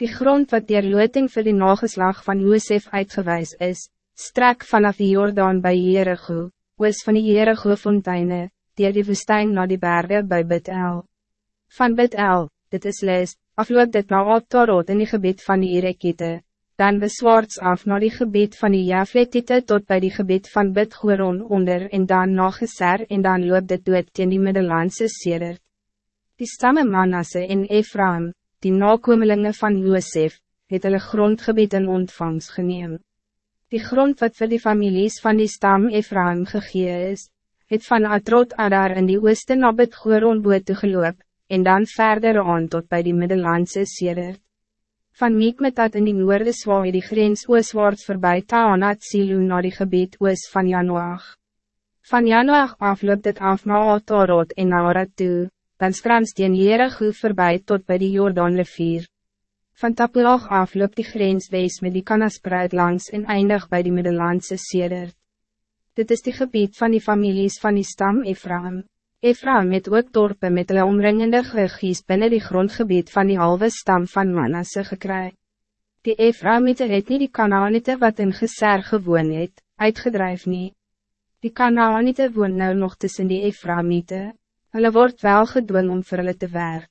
Die grond wat dier loting voor die nageslag van Josef uitgewijs is, strek vanaf die Jordaan bij Jericho, oos van die Jericho fonteine, dier die woestijn na die bergen bij Bethel. Van Bethel, dit is les, afloop dit na Abtarot in die gebied van die Irekite, dan beswaarts af naar die gebied van die Jafletite tot bij die gebied van Bidgoron onder en dan na Geser en dan loop dit dood teen die Middellandse Sedert. Die stamme Manasse en Ephraim, die nakomelinge van Josef, het hulle grondgebied in ontvangst geneem. Die grond wat voor die families van die stam Ephraim gegee is, het van Atrot Adar in die ooste na Bidgoron boot toegeloop, en dan verder aan tot bij die Middellandse Sedert. Van Mikmetat in die noorde zwaai die grens ooswaarts voorbij Taanat Silu na die gebied oos van Janoag. Van Janoag afloop dit af na Atarot en na toe dan skrans die Jericho voorbij tot bij die Jordaanrivier. Van Tapulag af loopt die grens wees met die Kanaspreid langs en eindig bij die Middellandse Sedert. Dit is die gebied van die families van die stam Ephraim. Ephraim het ook dorpen met hulle omringende gegies binnen die grondgebied van die halve stam van Manasse gekry. Die Ephraimite het nie die Kanaanite wat in Geser gewoon het, uitgedrijf nie. Die Kanaanite woon nou nog tussen die Ephraimite. Hulle word wel gedwing om vir hulle te werk.